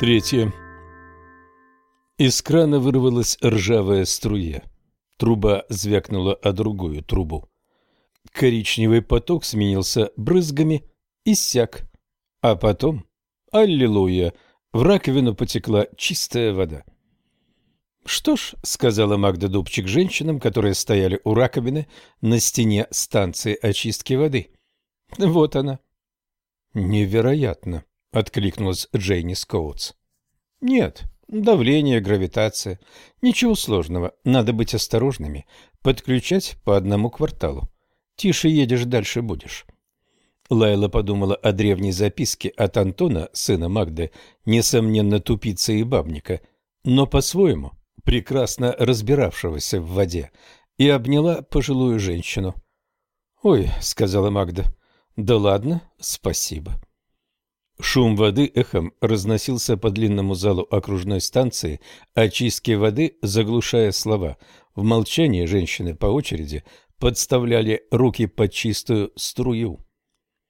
Третье. Из крана вырвалась ржавая струя. Труба звякнула о другую трубу. Коричневый поток сменился брызгами, иссяк. А потом, аллилуйя, в раковину потекла чистая вода. «Что ж», — сказала Магда Дубчик женщинам, которые стояли у раковины на стене станции очистки воды. «Вот она». «Невероятно», — откликнулась Джейни Скоутс. «Нет, давление, гравитация. Ничего сложного. Надо быть осторожными. Подключать по одному кварталу. Тише едешь, дальше будешь». Лайла подумала о древней записке от Антона, сына Магды, несомненно тупицы и бабника, но по-своему прекрасно разбиравшегося в воде, и обняла пожилую женщину. «Ой», — сказала Магда, — «да ладно, спасибо». Шум воды эхом разносился по длинному залу окружной станции очистки воды, заглушая слова. В молчании женщины по очереди подставляли руки под чистую струю.